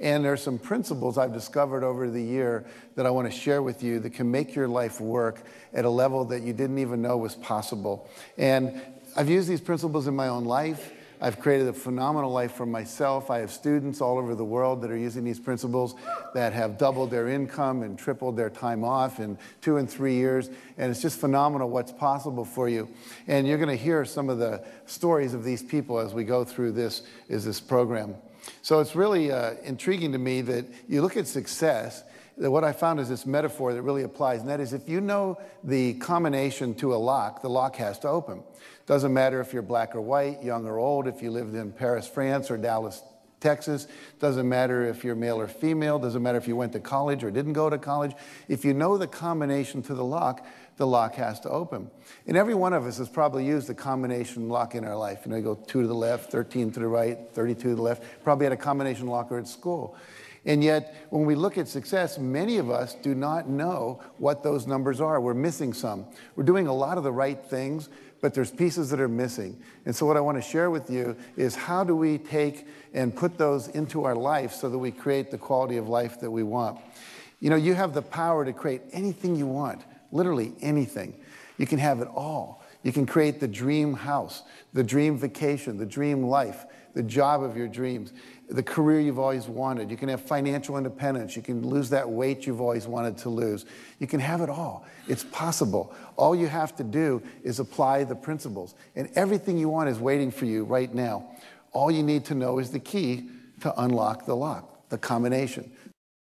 And there are some principles I've discovered over the year that I want to share with you that can make your life work at a level that you didn't even know was possible. And I've used these principles in my own life. I've created a phenomenal life for myself. I have students all over the world that are using these principles that have doubled their income and tripled their time off in two and three years. And it's just phenomenal what's possible for you. And you're going to hear some of the stories of these people as we go through this, is this program. So it's really uh, intriguing to me that you look at success that what I found is this metaphor that really applies, and that is if you know the combination to a lock, the lock has to open. Doesn't matter if you're black or white, young or old, if you lived in Paris, France, or Dallas, Texas. Doesn't matter if you're male or female. Doesn't matter if you went to college or didn't go to college. If you know the combination to the lock, the lock has to open. And every one of us has probably used a combination lock in our life. You know, you go two to the left, 13 to the right, 32 to the left. Probably had a combination locker at school. And yet, when we look at success, many of us do not know what those numbers are. We're missing some. We're doing a lot of the right things, but there's pieces that are missing. And so, what I want to share with you is how do we take and put those into our life so that we create the quality of life that we want? You know, you have the power to create anything you want, literally anything. You can have it all. You can create the dream house, the dream vacation, the dream life, the job of your dreams, the career you've always wanted. You can have financial independence. You can lose that weight you've always wanted to lose. You can have it all. It's possible. All you have to do is apply the principles, and everything you want is waiting for you right now. All you need to know is the key to unlock the lock, the combination.